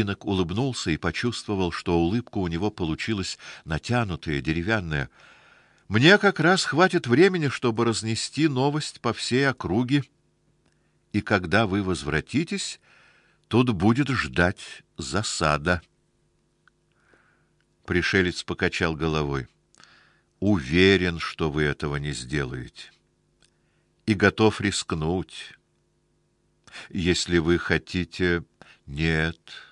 Инок улыбнулся и почувствовал, что улыбка у него получилась натянутая, деревянная. Мне как раз хватит времени, чтобы разнести новость по всей округе. И когда вы возвратитесь, тут будет ждать засада. Пришелец покачал головой. Уверен, что вы этого не сделаете. И готов рискнуть. Если вы хотите... Нет,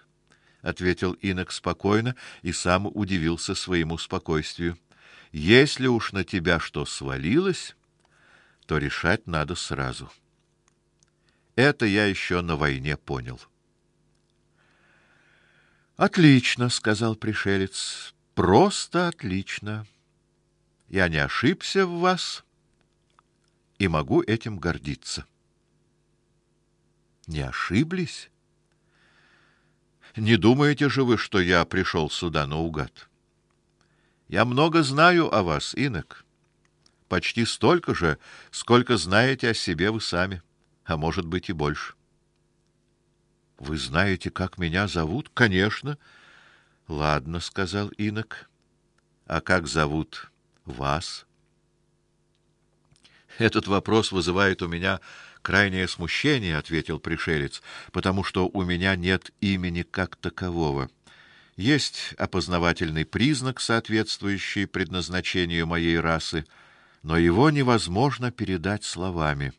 ответил Инок спокойно и сам удивился своему спокойствию. Если уж на тебя что свалилось, то решать надо сразу. Это я еще на войне понял. Отлично, сказал пришелец. Просто отлично. Я не ошибся в вас и могу этим гордиться. Не ошиблись? Не думаете же вы, что я пришел сюда наугад? Я много знаю о вас, инок. Почти столько же, сколько знаете о себе вы сами, а может быть и больше. Вы знаете, как меня зовут? Конечно. Ладно, сказал инок. А как зовут вас? Этот вопрос вызывает у меня крайнее смущение, ответил пришелец, потому что у меня нет имени как такового. Есть опознавательный признак, соответствующий предназначению моей расы, но его невозможно передать словами.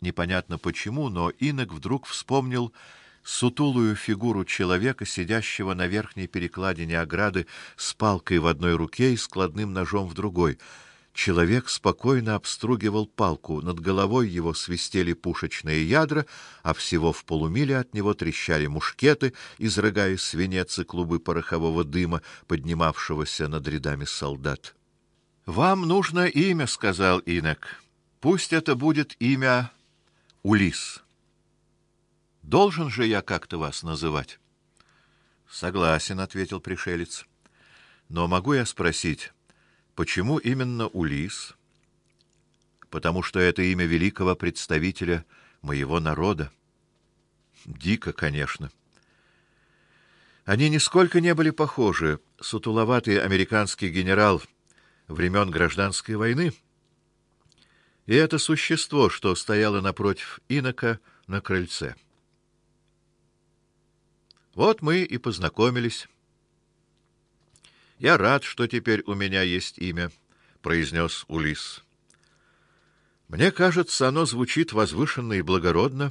Непонятно почему, но Инок вдруг вспомнил сутулую фигуру человека, сидящего на верхней перекладине ограды с палкой в одной руке и складным ножом в другой. Человек спокойно обстругивал палку, над головой его свистели пушечные ядра, а всего в полумиле от него трещали мушкеты, изрыгая свинец и клубы порохового дыма, поднимавшегося над рядами солдат. Вам нужно имя, сказал Инок. Пусть это будет имя Улис. Должен же я как-то вас называть. Согласен, ответил пришелец. Но могу я спросить, Почему именно Улис? Потому что это имя великого представителя моего народа. Дико, конечно. Они нисколько не были похожи. Сутуловатый американский генерал времен гражданской войны и это существо, что стояло напротив инока на крыльце. Вот мы и познакомились. Я рад, что теперь у меня есть имя, произнес Улис. Мне кажется, оно звучит возвышенно и благородно,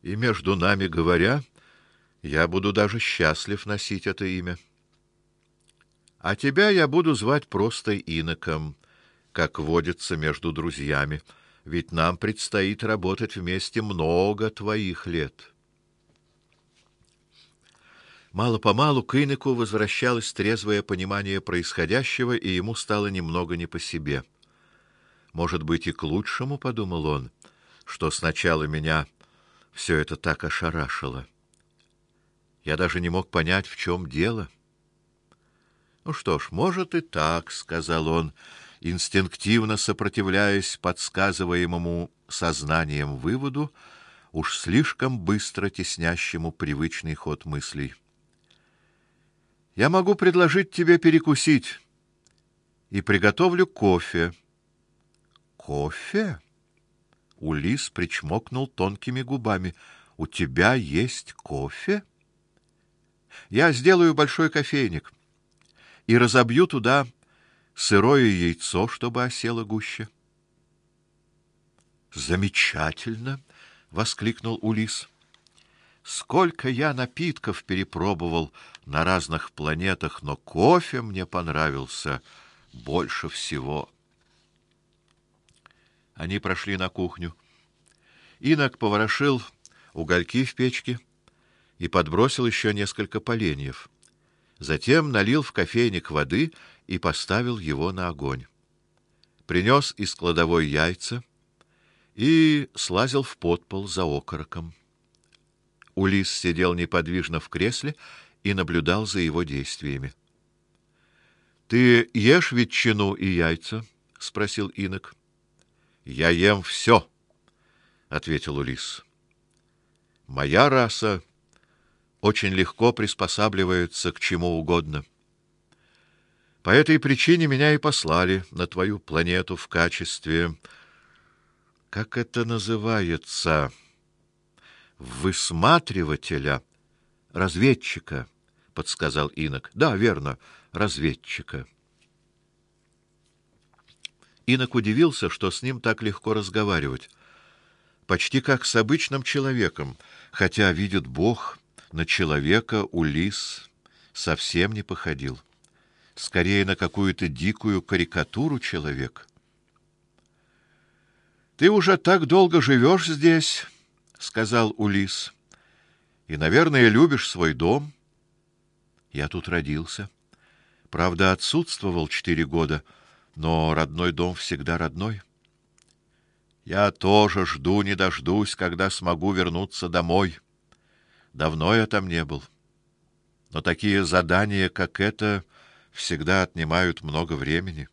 и между нами говоря, я буду даже счастлив носить это имя. А тебя я буду звать просто Иноком, как водится между друзьями, ведь нам предстоит работать вместе много твоих лет. Мало-помалу к Иноку возвращалось трезвое понимание происходящего, и ему стало немного не по себе. Может быть, и к лучшему, подумал он, что сначала меня все это так ошарашило. Я даже не мог понять, в чем дело. Ну что ж, может и так, сказал он, инстинктивно сопротивляясь подсказываемому сознанием выводу, уж слишком быстро теснящему привычный ход мыслей. Я могу предложить тебе перекусить и приготовлю кофе. Кофе? Улис причмокнул тонкими губами. У тебя есть кофе? Я сделаю большой кофейник и разобью туда сырое яйцо, чтобы осело гуще. Замечательно, воскликнул Улис. Сколько я напитков перепробовал на разных планетах, но кофе мне понравился больше всего. Они прошли на кухню. Инок поворошил угольки в печке и подбросил еще несколько поленьев. Затем налил в кофейник воды и поставил его на огонь. Принес из кладовой яйца и слазил в подпол за окороком. Улис сидел неподвижно в кресле и наблюдал за его действиями. Ты ешь ветчину и яйца? спросил Инок. Я ем все, ответил Улис. Моя раса очень легко приспосабливается к чему угодно. По этой причине меня и послали на твою планету в качестве как это называется, высматривателя, разведчика, подсказал Инок. Да, верно, разведчика. Инок удивился, что с ним так легко разговаривать, почти как с обычным человеком, хотя видит Бог, на человека Улис совсем не походил, скорее на какую-то дикую карикатуру человека. Ты уже так долго живешь здесь, сказал Улис. И, наверное, любишь свой дом. Я тут родился. Правда, отсутствовал четыре года, но родной дом всегда родной. Я тоже жду не дождусь, когда смогу вернуться домой. Давно я там не был. Но такие задания, как это, всегда отнимают много времени.